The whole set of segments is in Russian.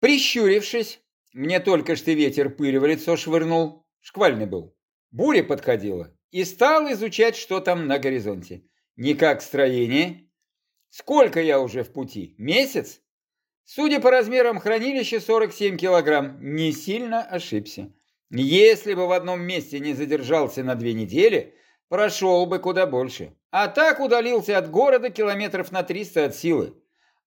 Прищурившись, мне только что ветер пыль в лицо швырнул, шквальный был. Буря подходила и стал изучать, что там на горизонте. Никак строение. Сколько я уже в пути? Месяц? Судя по размерам хранилища, 47 килограмм. Не сильно ошибся. Если бы в одном месте не задержался на две недели, прошел бы куда больше. А так удалился от города километров на 300 от силы.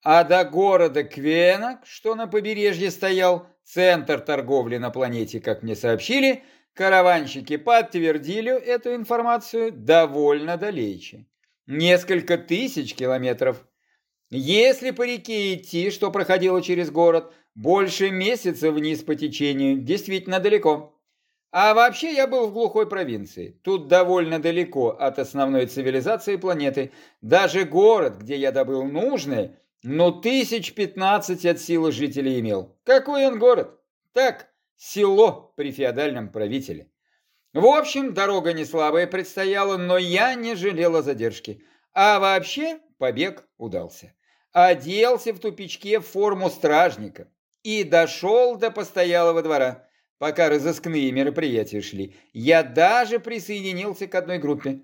А до города Квенок, что на побережье стоял, центр торговли на планете, как мне сообщили, караванщики подтвердили эту информацию довольно далече. Несколько тысяч километров. Если по реке идти, что проходило через город, больше месяца вниз по течению, действительно далеко. А вообще я был в глухой провинции. Тут довольно далеко от основной цивилизации планеты. Даже город, где я добыл нужное, но тысяч пятнадцать от силы жителей имел. Какой он город? Так, село при феодальном правителе. В общем, дорога не слабая предстояла, но я не жалела задержки. А вообще побег удался. Оделся в тупичке в форму стражника и дошел до постоялого двора, пока разыскные мероприятия шли. Я даже присоединился к одной группе.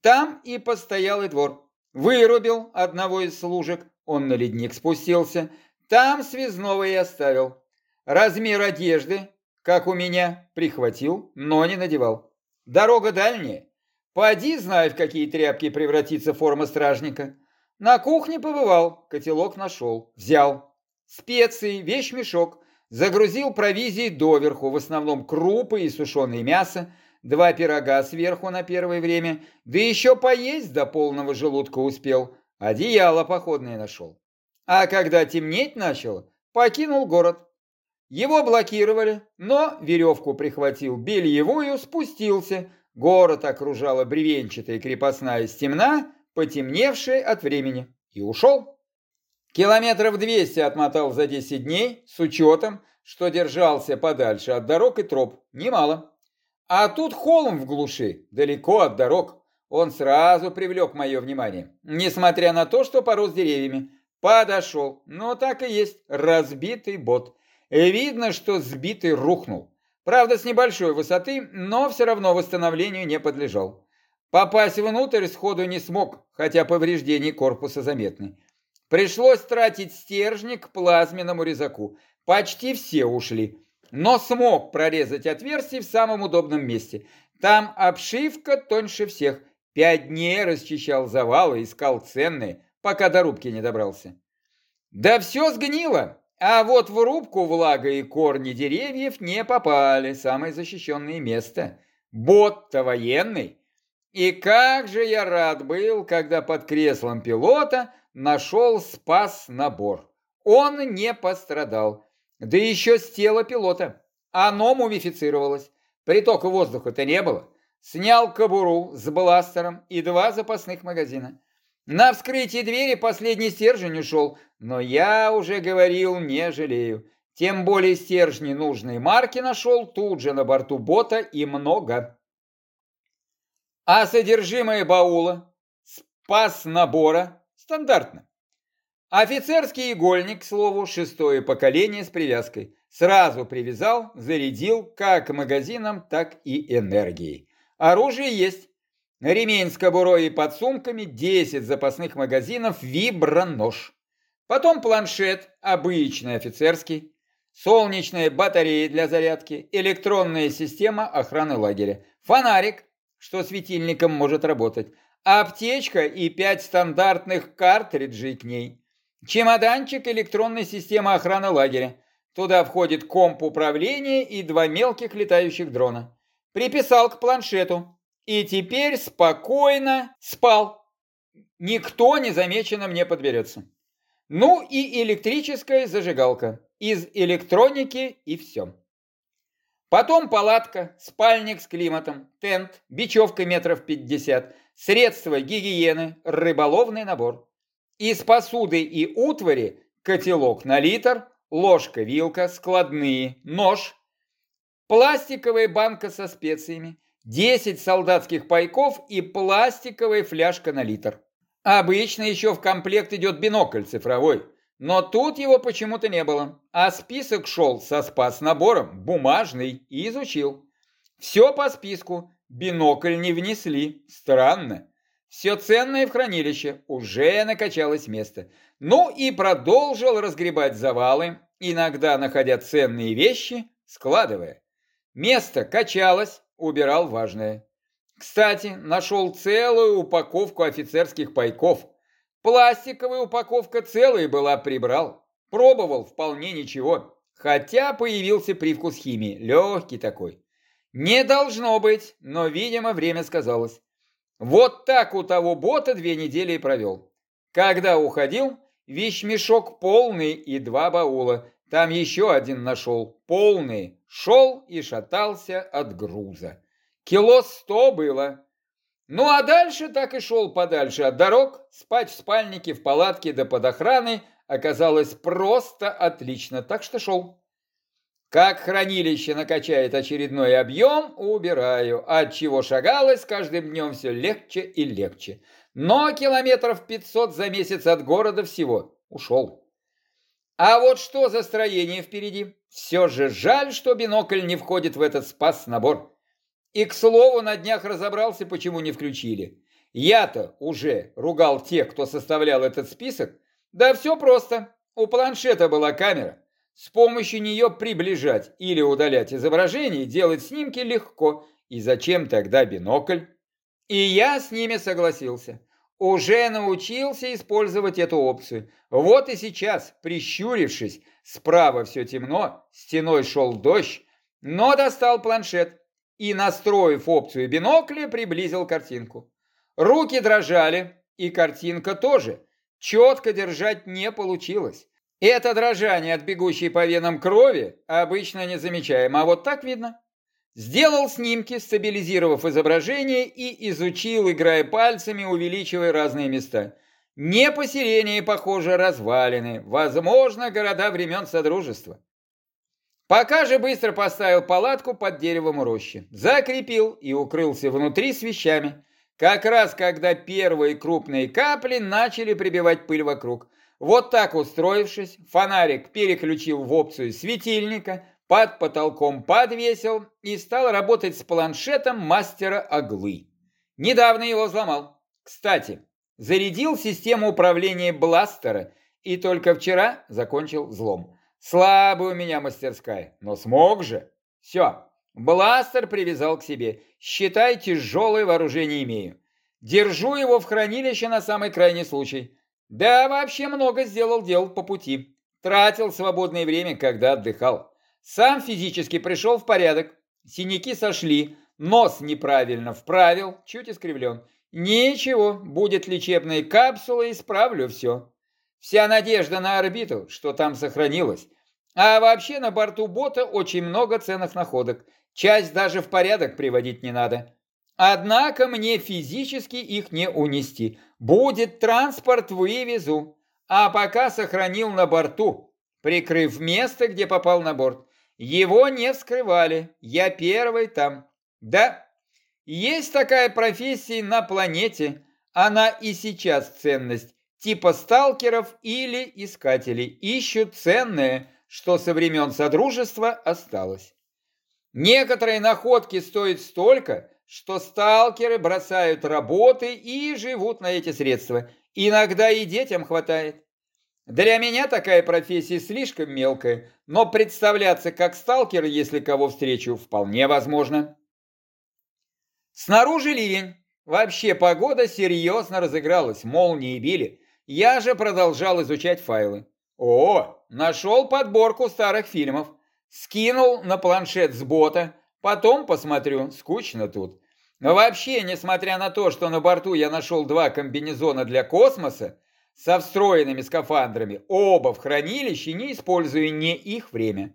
Там и постоялый двор. Вырубил одного из служек, он на ледник спустился. Там связного и оставил. Размер одежды, как у меня, прихватил, но не надевал. Дорога дальняя. Поди, знай, в какие тряпки превратится форма стражника. На кухне побывал, котелок нашел, взял. Специи, вещмешок, загрузил провизией доверху, в основном крупы и сушеное мясо, два пирога сверху на первое время, да еще поесть до полного желудка успел, одеяло походное нашел. А когда темнеть начало, покинул город. Его блокировали, но веревку прихватил бельевую, спустился. Город окружала бревенчатая крепостная стена, потемневшая от времени, и ушел. Километров 200 отмотал за 10 дней, с учетом, что держался подальше от дорог и троп, немало. А тут холм в глуши, далеко от дорог. Он сразу привлек мое внимание, несмотря на то, что порос деревьями. Подошел, но так и есть, разбитый бот. Видно, что сбитый рухнул. Правда, с небольшой высоты, но все равно восстановлению не подлежал. Попасть внутрь сходу не смог, хотя повреждения корпуса заметны. Пришлось тратить стержни к плазменному резаку. Почти все ушли, но смог прорезать отверстие в самом удобном месте. Там обшивка тоньше всех. Пять дней расчищал завалы, искал ценные, пока до рубки не добрался. Да все сгнило, а вот в рубку влага и корни деревьев не попали, самое защищенное место. Бот-то военный. И как же я рад был, когда под креслом пилота нашел спас-набор. Он не пострадал. Да еще с тела пилота. Оно мумифицировалось. Притока воздуха-то не было. Снял кобуру с бластером и два запасных магазина. На вскрытии двери последний стержень ушел, но я уже говорил, не жалею. Тем более стержни нужной марки нашел тут же на борту бота и много. А содержимое баула, спас набора, стандартно. Офицерский игольник, к слову, шестое поколение с привязкой. Сразу привязал, зарядил как магазином, так и энергией. Оружие есть. Ремень с кобурой и подсумками, 10 запасных магазинов, вибронож. Потом планшет, обычный офицерский, солнечная батарея для зарядки, электронная система охраны лагеря, фонарик, что светильником может работать, аптечка и 5 стандартных картриджей к ней, чемоданчик электронной системы охраны лагеря. Туда входит комп управления и два мелких летающих дрона. Приписал к планшету и теперь спокойно спал. Никто незамеченным не подберется. Ну и электрическая зажигалка. Из электроники и все. Потом палатка, спальник с климатом, тент, бечевка метров пятьдесят, средства гигиены, рыболовный набор. Из посуды и утвари котелок на литр, ложка-вилка, складные, нож, пластиковая банка со специями, 10 солдатских пайков и пластиковая фляжка на литр. Обычно еще в комплект идет бинокль цифровой, но тут его почему-то не было, а список шел со спас-набором, бумажный, и изучил. Все по списку, бинокль не внесли, странно. Все ценное в хранилище уже накачалось место. Ну и продолжил разгребать завалы, иногда находя ценные вещи, складывая. Место качалось, убирал важное. Кстати, нашел целую упаковку офицерских пайков. Пластиковая упаковка целая была, прибрал. Пробовал, вполне ничего. Хотя появился привкус химии, легкий такой. Не должно быть, но, видимо, время сказалось. Вот так у того бота две недели и провел. Когда уходил, вещмешок полный и два баула. Там еще один нашел, полный. Шел и шатался от груза. Кило сто было. Ну а дальше так и шел подальше от дорог, спать в спальнике, в палатке да под охраной оказалось просто отлично, так что шел. Как хранилище накачает очередной объем, убираю, от чего шагалось с каждым днем все легче и легче. Но километров 500 за месяц от города всего ушел. А вот что за строение впереди? Все же жаль, что бинокль не входит в этот спас-набор. И, к слову, на днях разобрался, почему не включили. Я-то уже ругал тех, кто составлял этот список. Да все просто. У планшета была камера. С помощью нее приближать или удалять изображение, делать снимки легко. И зачем тогда бинокль? И я с ними согласился. Уже научился использовать эту опцию. Вот и сейчас, прищурившись, справа все темно, стеной шел дождь, но достал планшет и, настроив опцию бинокля, приблизил картинку. Руки дрожали, и картинка тоже. Четко держать не получилось. Это дрожание от бегущей по венам крови обычно не замечаем, а вот так видно. Сделал снимки, стабилизировав изображение и изучил, играя пальцами, увеличивая разные места. Не поселение, похоже, развалины, возможно, города времен Содружества. Пока же быстро поставил палатку под деревом у рощи, закрепил и укрылся внутри с вещами, как раз когда первые крупные капли начали прибивать пыль вокруг. Вот так устроившись, фонарик переключил в опцию светильника, под потолком подвесил и стал работать с планшетом мастера оглы. Недавно его взломал. Кстати, зарядил систему управления бластера и только вчера закончил взлом. Слабая у меня мастерская, но смог же. Все, бластер привязал к себе. Считай, тяжелое вооружение имею. Держу его в хранилище на самый крайний случай. Да, вообще много сделал дел по пути. Тратил свободное время, когда отдыхал. Сам физически пришел в порядок. Синяки сошли, нос неправильно вправил, чуть искривлен. Ничего, будет лечебная капсула, исправлю все. Вся надежда на орбиту, что там сохранилось. А вообще на борту бота очень много ценных находок. Часть даже в порядок приводить не надо. Однако мне физически их не унести. Будет транспорт, вывезу. А пока сохранил на борту, прикрыв место, где попал на борт. Его не вскрывали. Я первый там. Да, есть такая профессия на планете. Она и сейчас ценность. Типа сталкеров или искателей. Ищут ценное что со времен Содружества осталось. Некоторые находки стоят столько, что сталкеры бросают работы и живут на эти средства. Иногда и детям хватает. Для меня такая профессия слишком мелкая, но представляться как сталкер, если кого встречу, вполне возможно. Снаружи ливень. Вообще погода серьезно разыгралась, молнии били. Я же продолжал изучать файлы. О, нашел подборку старых фильмов. Скинул на планшет с бота. Потом посмотрю, скучно тут. Но вообще, несмотря на то, что на борту я нашел два комбинезона для космоса со встроенными скафандрами, оба в хранилище, не используя не их время.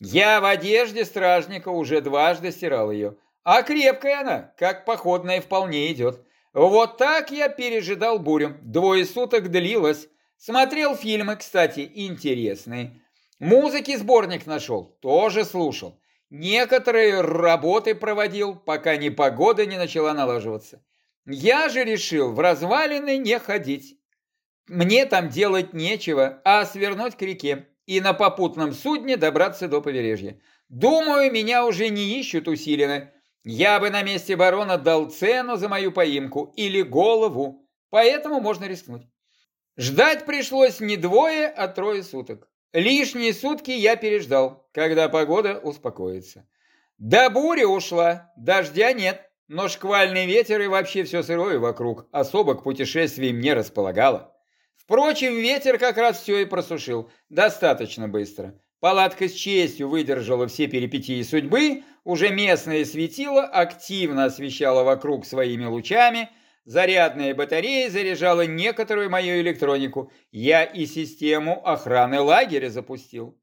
Я в одежде стражника уже дважды стирал ее. А крепкая она, как походная, вполне идет. Вот так я пережидал бурю. Двое суток длилось. Смотрел фильмы, кстати, интересные. Музыки сборник нашел, тоже слушал. Некоторые работы проводил, пока ни погода не начала налаживаться. Я же решил в развалины не ходить. Мне там делать нечего, а свернуть к реке и на попутном судне добраться до побережья. Думаю, меня уже не ищут усиленно. Я бы на месте барона дал цену за мою поимку или голову, поэтому можно рискнуть. Ждать пришлось не двое, а трое суток. Лишние сутки я переждал, когда погода успокоится. Да буря ушла, дождя нет, но шквальный ветер и вообще все сырое вокруг особо к путешествиям не располагало. Впрочем, ветер как раз все и просушил. Достаточно быстро. Палатка с честью выдержала все перипетии судьбы, уже местное светило активно освещало вокруг своими лучами, зарядная батарея заряжала некоторую мою электронику, я и систему охраны лагеря запустил.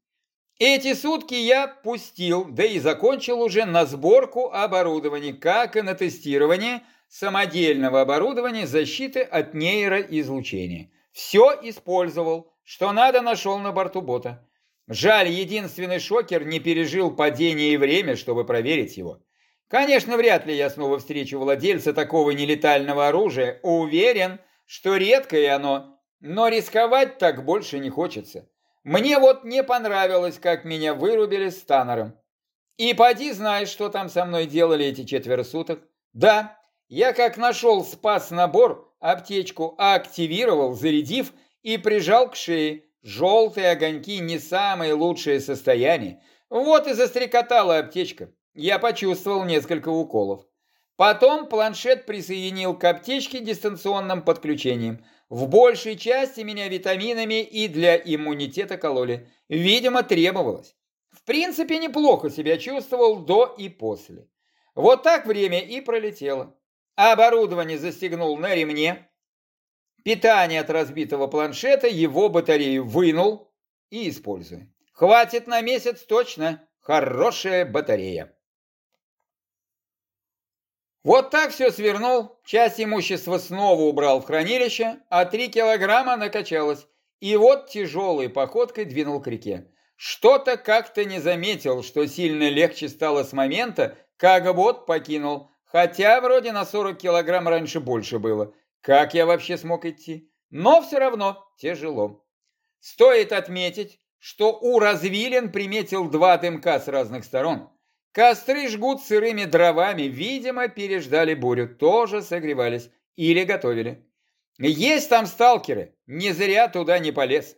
Эти сутки я пустил, да и закончил уже на сборку оборудования, как и на тестирование самодельного оборудования защиты от нейроизлучения. Все использовал, что надо нашел на борту бота. Жаль, единственный шокер не пережил падение и время, чтобы проверить его. Конечно, вряд ли я снова встречу владельца такого нелетального оружия. Уверен, что редкое оно, но рисковать так больше не хочется. Мне вот не понравилось, как меня вырубили с Таннером. И поди знаешь, что там со мной делали эти четверо суток. Да, я как нашел спас-набор, аптечку активировал, зарядив и прижал к шее. Желтые огоньки не самое лучшее состояние. Вот и застрекотала аптечка. Я почувствовал несколько уколов. Потом планшет присоединил к аптечке дистанционным подключением. В большей части меня витаминами и для иммунитета кололи. Видимо, требовалось. В принципе, неплохо себя чувствовал до и после. Вот так время и пролетело. Оборудование застегнул на ремне. Питание от разбитого планшета, его батарею вынул и использую. Хватит на месяц точно. Хорошая батарея. Вот так все свернул, часть имущества снова убрал в хранилище, а три килограмма накачалось. И вот тяжелой походкой двинул к реке. Что-то как-то не заметил, что сильно легче стало с момента, как бот покинул Хотя вроде на 40 килограмм раньше больше было. Как я вообще смог идти? Но все равно тяжело. Стоит отметить, что у развилин приметил два дымка с разных сторон. Костры жгут сырыми дровами, видимо, переждали бурю, тоже согревались или готовили. Есть там сталкеры, не зря туда не полез.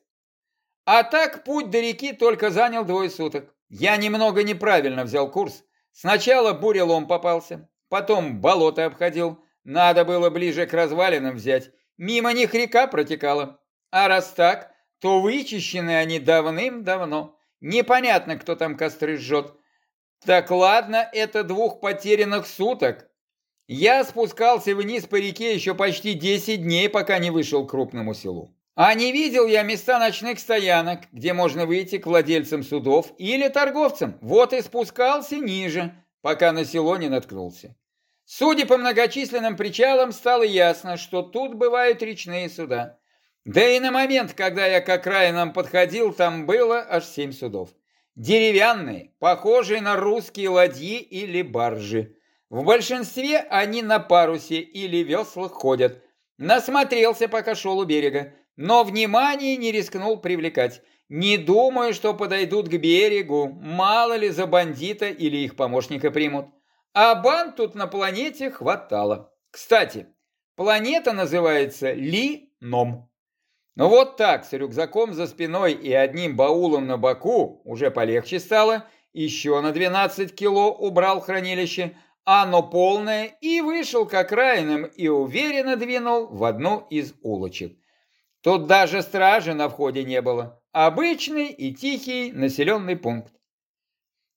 А так путь до реки только занял двое суток. Я немного неправильно взял курс. Сначала бурелом попался, потом болото обходил, надо было ближе к развалинам взять, мимо них река протекала. А раз так, то вычищены они давным-давно. Непонятно, кто там костры жжет. Так ладно, это двух потерянных суток. Я спускался вниз по реке еще почти 10 дней, пока не вышел к крупному селу. А не видел я места ночных стоянок, где можно выйти к владельцам судов или торговцам. Вот и спускался ниже, пока на село не наткнулся. Судя по многочисленным причалам, стало ясно, что тут бывают речные суда. Да и на момент, когда я к окраинам подходил, там было аж семь судов. Деревянные, похожие на русские ладьи или баржи. В большинстве они на парусе или веслах ходят. Насмотрелся, пока шел у берега, но внимание не рискнул привлекать. Не думаю, что подойдут к берегу, мало ли за бандита или их помощника примут. А банд тут на планете хватало. Кстати, планета называется Ли-Ном. Ну вот так, с рюкзаком за спиной и одним баулом на боку, уже полегче стало, еще на 12 кило убрал хранилище, оно полное, и вышел к окраинам и уверенно двинул в одну из улочек. Тут даже стражи на входе не было. Обычный и тихий населенный пункт.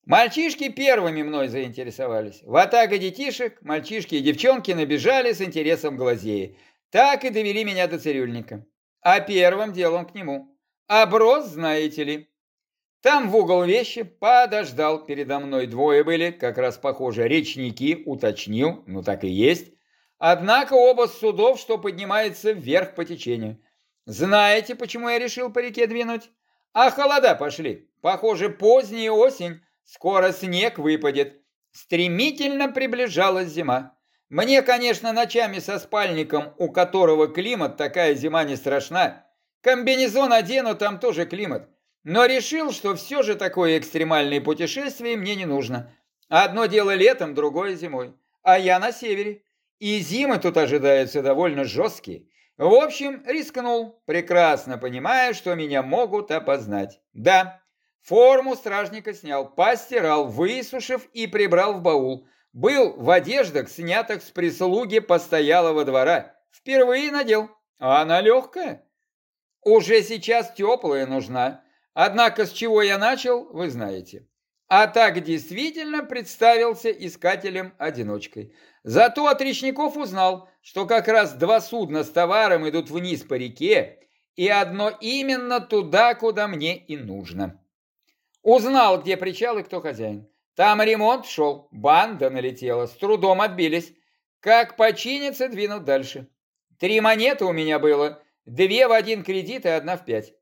Мальчишки первыми мной заинтересовались. В атака детишек мальчишки и девчонки набежали с интересом глазея. Так и довели меня до цирюльника. А первым делом к нему. Оброс, знаете ли. Там в угол вещи подождал. Передо мной двое были, как раз похоже, речники, уточнил, ну так и есть. Однако оба судов, что поднимается вверх по течению. Знаете, почему я решил по реке двинуть? А холода пошли. Похоже, поздняя осень. Скоро снег выпадет. Стремительно приближалась зима. Мне, конечно, ночами со спальником, у которого климат, такая зима не страшна. Комбинезон одену, там тоже климат. Но решил, что все же такое экстремальное путешествие мне не нужно. Одно дело летом, другое зимой. А я на севере. И зимы тут ожидаются довольно жесткие. В общем, рискнул, прекрасно понимая, что меня могут опознать. Да, форму стражника снял, постирал, высушив и прибрал в баул. Был в одеждах, снятых с прислуги постоялого двора. Впервые надел. А она легкая. Уже сейчас теплая нужна. Однако с чего я начал, вы знаете. А так действительно представился искателем-одиночкой. Зато от речников узнал, что как раз два судна с товаром идут вниз по реке, и одно именно туда, куда мне и нужно. Узнал, где причал и кто хозяин. Там ремонт шел, банда налетела, с трудом отбились. Как починиться, двинут дальше. Три монеты у меня было, две в один кредит и одна в пять.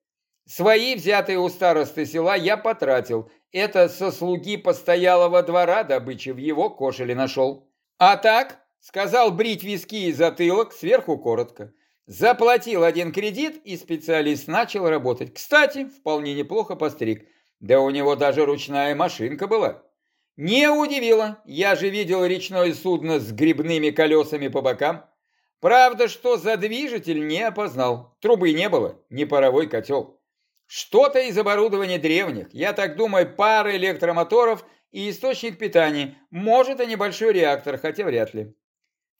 Свои, взятые у старосты села, я потратил. Это со слуги постоялого двора добычи в его кошеле нашел. А так, сказал брить виски и затылок, сверху коротко. Заплатил один кредит, и специалист начал работать. Кстати, вполне неплохо постриг. Да у него даже ручная машинка была. Не удивило, я же видел речное судно с грибными колесами по бокам. Правда, что за движитель не опознал. Трубы не было, не паровой котел. Что-то из оборудования древних. Я так думаю, пара электромоторов и источник питания. Может, и небольшой реактор, хотя вряд ли.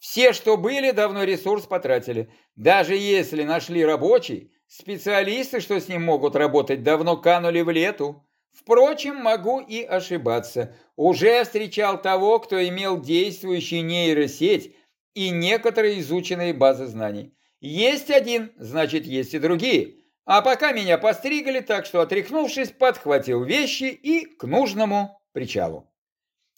Все, что были, давно ресурс потратили. Даже если нашли рабочий, специалисты, что с ним могут работать, давно канули в лету. Впрочем, могу и ошибаться. Уже встречал того, кто имел действующую нейросеть и некоторые изученные базы знаний. Есть один, значит, есть и другие. А пока меня постригали, так что, отряхнувшись, подхватил вещи и к нужному причалу.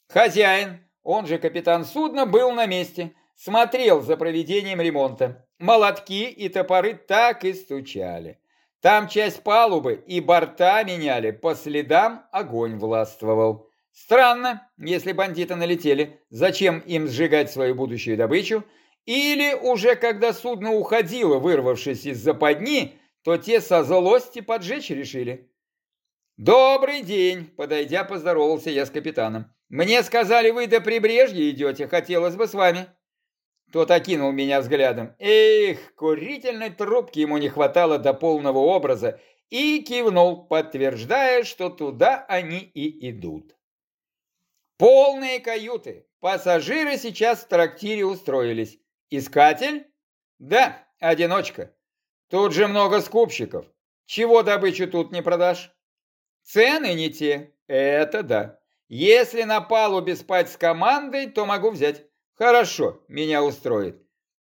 Хозяин, он же капитан судна, был на месте, смотрел за проведением ремонта. Молотки и топоры так и стучали. Там часть палубы и борта меняли, по следам огонь властвовал. Странно, если бандиты налетели, зачем им сжигать свою будущую добычу? Или уже когда судно уходило, вырвавшись из западни, то те со злости поджечь решили. «Добрый день!» – подойдя, поздоровался я с капитаном. «Мне сказали, вы до прибрежья идете, хотелось бы с вами». Тот окинул меня взглядом. Эх, курительной трубки ему не хватало до полного образа и кивнул, подтверждая, что туда они и идут. Полные каюты. Пассажиры сейчас в трактире устроились. Искатель? Да, одиночка. Тут же много скупщиков. Чего добычу тут не продашь? Цены не те. Это да. Если на палубе спать с командой, то могу взять. Хорошо, меня устроит.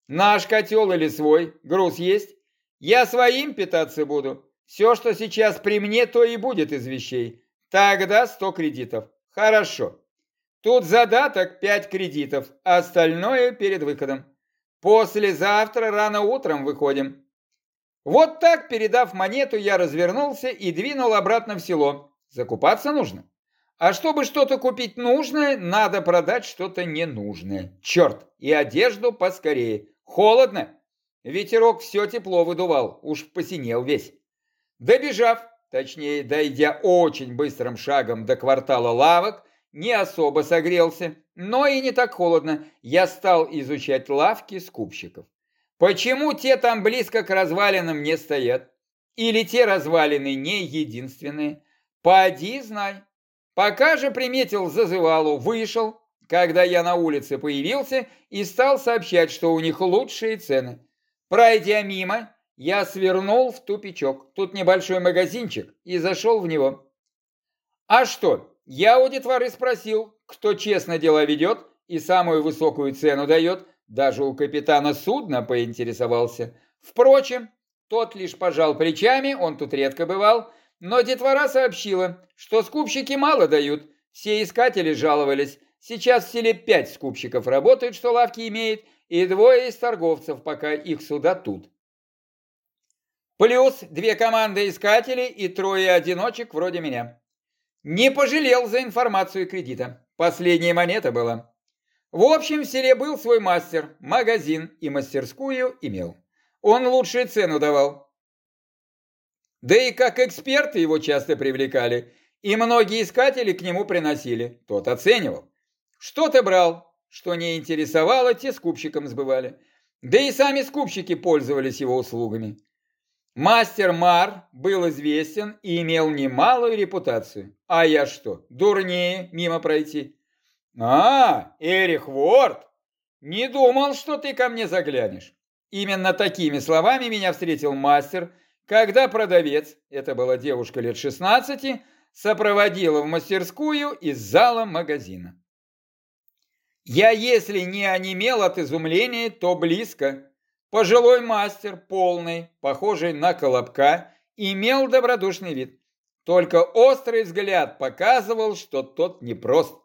Наш котел или свой, груз есть? Я своим питаться буду. Все, что сейчас при мне, то и будет из вещей. Тогда сто кредитов. Хорошо. Тут задаток пять кредитов, остальное перед выходом. Послезавтра рано утром выходим. Вот так, передав монету, я развернулся и двинул обратно в село. Закупаться нужно. А чтобы что-то купить нужное, надо продать что-то ненужное. Черт, и одежду поскорее. Холодно. Ветерок все тепло выдувал, уж посинел весь. Добежав, точнее, дойдя очень быстрым шагом до квартала лавок, не особо согрелся, но и не так холодно. Я стал изучать лавки скупщиков. Почему те там близко к развалинам не стоят? Или те развалины не единственные? Поди знай. Пока же приметил зазывалу, вышел, когда я на улице появился, и стал сообщать, что у них лучшие цены. Пройдя мимо, я свернул в тупичок. Тут небольшой магазинчик, и зашел в него. А что, я у детворы спросил, кто честно дела ведет и самую высокую цену дает, даже у капитана судна поинтересовался. Впрочем, тот лишь пожал плечами, он тут редко бывал, но детвора сообщила, что скупщики мало дают, все искатели жаловались. Сейчас в селе пять скупщиков работают, что лавки имеет, и двое из торговцев, пока их суда тут. Плюс две команды искателей и трое одиночек вроде меня. Не пожалел за информацию кредита. Последняя монета была. В общем, в селе был свой мастер, магазин и мастерскую имел. Он лучшую цену давал. Да и как эксперты его часто привлекали, и многие искатели к нему приносили. Тот оценивал. Что-то брал, что не интересовало, те скупщикам сбывали. Да и сами скупщики пользовались его услугами. Мастер Мар был известен и имел немалую репутацию. А я что, дурнее мимо пройти? А, Эрих Ворд, не думал, что ты ко мне заглянешь. Именно такими словами меня встретил мастер, когда продавец, это была девушка лет 16, сопроводила в мастерскую из зала магазина. Я, если не онемел от изумления, то близко. Пожилой мастер, полный, похожий на колобка, имел добродушный вид. Только острый взгляд показывал, что тот непрост.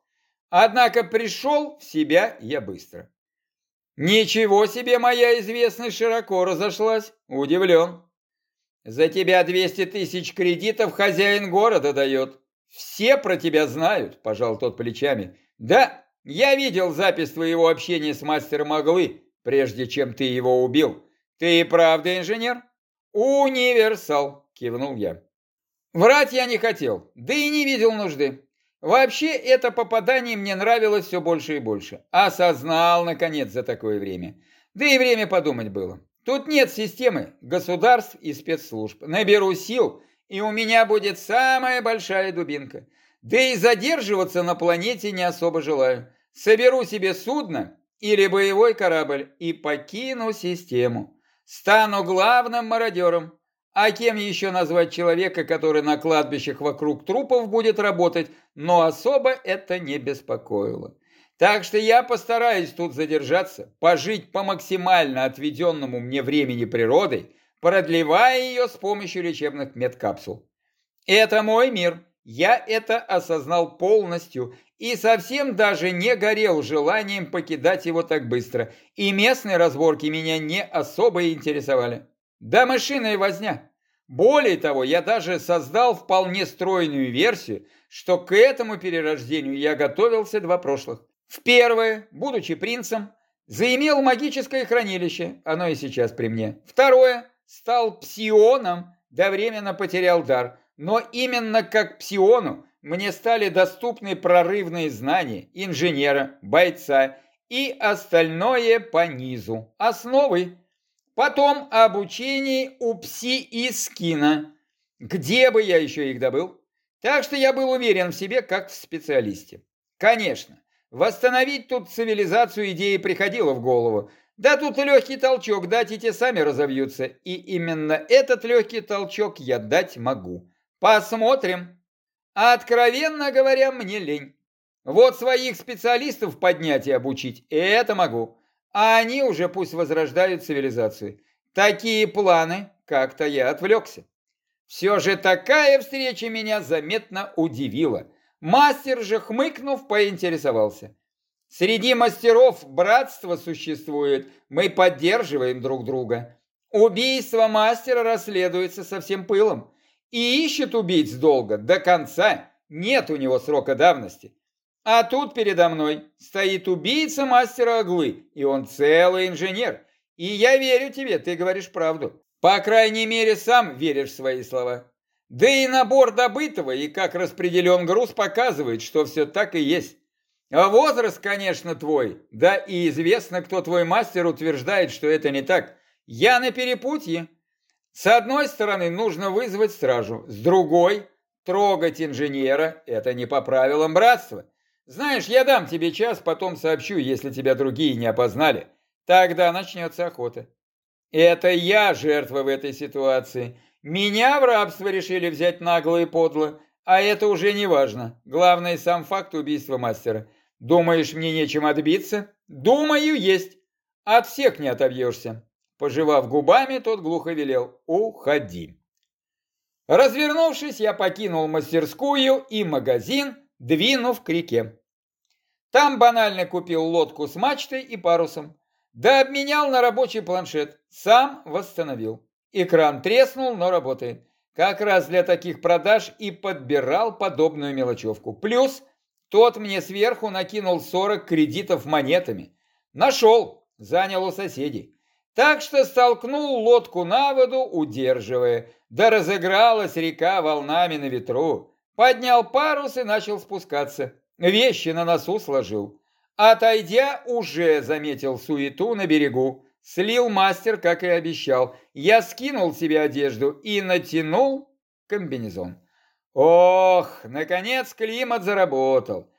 Однако пришел в себя я быстро. Ничего себе моя известность широко разошлась, удивлен. За тебя 200 тысяч кредитов хозяин города дает. Все про тебя знают, пожал тот плечами. Да, я видел запись твоего общения с мастером Оглы, прежде чем ты его убил. Ты и правда инженер? Универсал, кивнул я. Врать я не хотел, да и не видел нужды. Вообще, это попадание мне нравилось все больше и больше. Осознал, наконец, за такое время. Да и время подумать было. Тут нет системы государств и спецслужб. Наберу сил, и у меня будет самая большая дубинка. Да и задерживаться на планете не особо желаю. Соберу себе судно или боевой корабль и покину систему. Стану главным мародером. А кем еще назвать человека, который на кладбищах вокруг трупов будет работать, но особо это не беспокоило. Так что я постараюсь тут задержаться, пожить по максимально отведенному мне времени природой, продлевая ее с помощью лечебных медкапсул. Это мой мир, я это осознал полностью и совсем даже не горел желанием покидать его так быстро, и местные разборки меня не особо интересовали. Да машина и возня. Более того, я даже создал вполне стройную версию, что к этому перерождению я готовился два прошлых. В первое, будучи принцем, заимел магическое хранилище, оно и сейчас при мне. Второе, стал псионом, да временно потерял дар. Но именно как псиону мне стали доступны прорывные знания инженера, бойца и остальное по низу. Основы Потом обучение у пси и скина. Где бы я еще их добыл? Так что я был уверен в себе, как в специалисте. Конечно, восстановить тут цивилизацию идеи приходило в голову. Да тут легкий толчок дать, и те сами разовьются. И именно этот легкий толчок я дать могу. Посмотрим. А откровенно говоря, мне лень. Вот своих специалистов поднять и обучить, это могу а они уже пусть возрождают цивилизацию. Такие планы, как-то я отвлекся. Все же такая встреча меня заметно удивила. Мастер же, хмыкнув, поинтересовался. Среди мастеров братство существует, мы поддерживаем друг друга. Убийство мастера расследуется со всем пылом. И ищет убийц долго, до конца. Нет у него срока давности. А тут передо мной стоит убийца мастера оглы, и он целый инженер. И я верю тебе, ты говоришь правду. По крайней мере, сам веришь в свои слова. Да и набор добытого и как распределен груз показывает, что все так и есть. А возраст, конечно, твой. Да и известно, кто твой мастер утверждает, что это не так. Я на перепутье. С одной стороны, нужно вызвать стражу. С другой, трогать инженера – это не по правилам братства. Знаешь, я дам тебе час, потом сообщу, если тебя другие не опознали. Тогда начнется охота. Это я жертва в этой ситуации. Меня в рабство решили взять нагло и подло, а это уже не важно. Главное, сам факт убийства мастера. Думаешь, мне нечем отбиться? Думаю, есть. От всех не отобьешься. Пожевав губами, тот глухо велел «Уходи». Развернувшись, я покинул мастерскую и магазин, двинув к реке. Там банально купил лодку с мачтой и парусом. Да обменял на рабочий планшет. Сам восстановил. Экран треснул, но работает. Как раз для таких продаж и подбирал подобную мелочевку. Плюс Тот мне сверху накинул 40 кредитов монетами. Нашел, занял у соседей. Так что столкнул лодку на воду, удерживая. Да разыгралась река волнами на ветру. Поднял парус и начал спускаться. Вещи на носу сложил. Отойдя, уже заметил суету на берегу. Слил мастер, как и обещал. Я скинул себе одежду и натянул комбинезон. Ох, наконец климат заработал.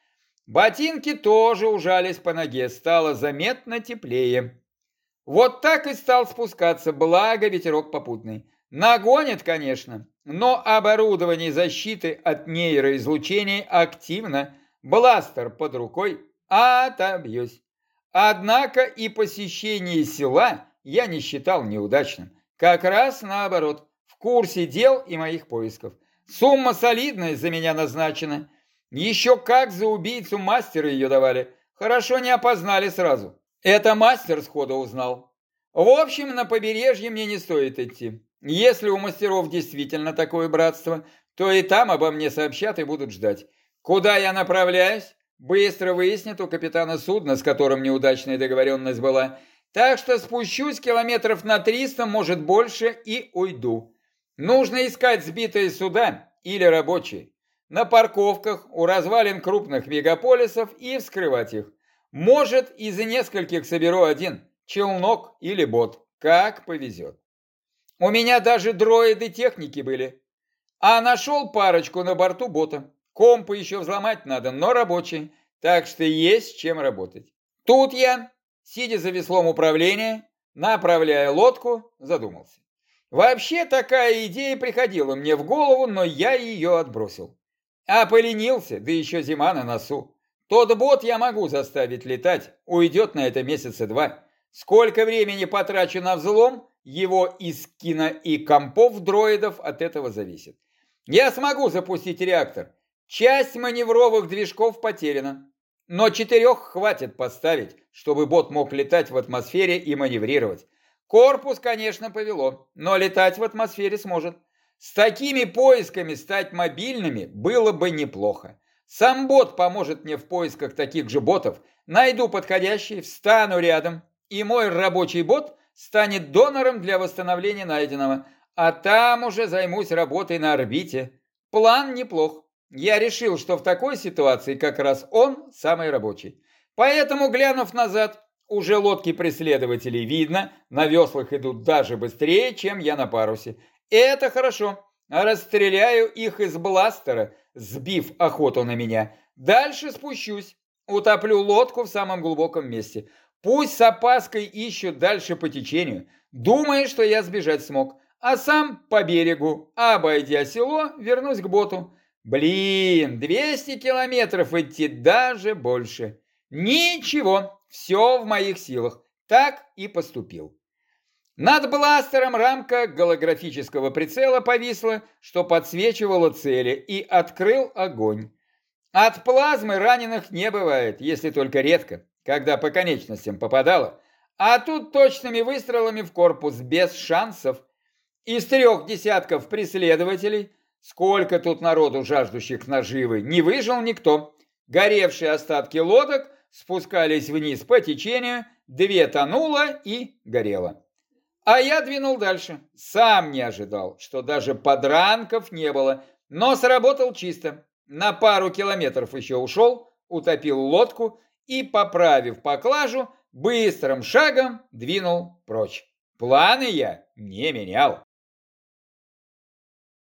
Ботинки тоже ужались по ноге, стало заметно теплее. Вот так и стал спускаться, благо ветерок попутный. Нагонит, конечно, но оборудование защиты от нейроизлучения активно. Бластер под рукой, отобьюсь. Однако и посещение села я не считал неудачным. Как раз наоборот, в курсе дел и моих поисков. Сумма солидная за меня назначена. Еще как за убийцу мастера ее давали. Хорошо не опознали сразу. Это мастер сходу узнал. В общем, на побережье мне не стоит идти. Если у мастеров действительно такое братство, то и там обо мне сообщат и будут ждать. Куда я направляюсь? Быстро выяснит у капитана судна, с которым неудачная договоренность была. Так что спущусь километров на 300, может больше, и уйду. Нужно искать сбитые суда или рабочие. На парковках у развалин крупных мегаполисов и вскрывать их. Может, из нескольких соберу один, челнок или бот, как повезет. У меня даже дроиды техники были. А нашел парочку на борту бота. Компы еще взломать надо, но рабочие. Так что есть чем работать. Тут я, сидя за веслом управления, направляя лодку, задумался. Вообще такая идея приходила мне в голову, но я ее отбросил. А поленился, да еще зима на носу. Тот бот я могу заставить летать, уйдет на это месяца два. Сколько времени потрачу на взлом, его из кино и компов дроидов от этого зависит. Я смогу запустить реактор. Часть маневровых движков потеряна. Но четырех хватит поставить, чтобы бот мог летать в атмосфере и маневрировать. Корпус, конечно, повело, но летать в атмосфере сможет. С такими поисками стать мобильными было бы неплохо. Сам бот поможет мне в поисках таких же ботов. Найду подходящий, встану рядом, и мой рабочий бот станет донором для восстановления найденного, а там уже займусь работой на орбите. План неплох. Я решил, что в такой ситуации как раз он самый рабочий. Поэтому, глянув назад, уже лодки преследователей видно, на веслах идут даже быстрее, чем я на парусе. Это хорошо. Расстреляю их из бластера, сбив охоту на меня. Дальше спущусь, утоплю лодку в самом глубоком месте. Пусть с опаской ищут дальше по течению, думая, что я сбежать смог, а сам по берегу, обойдя село, вернусь к боту. Блин, 200 километров идти, даже больше. Ничего, все в моих силах. Так и поступил. Над бластером рамка голографического прицела повисла, что подсвечивала цели, и открыл огонь. От плазмы раненых не бывает, если только редко когда по конечностям попадало, а тут точными выстрелами в корпус без шансов. Из трех десятков преследователей, сколько тут народу жаждущих наживы, не выжил никто. Горевшие остатки лодок спускались вниз по течению, две тонуло и горело. А я двинул дальше. Сам не ожидал, что даже подранков не было, но сработал чисто. На пару километров еще ушел, утопил лодку и, поправив поклажу, быстрым шагом двинул прочь. Планы я не менял.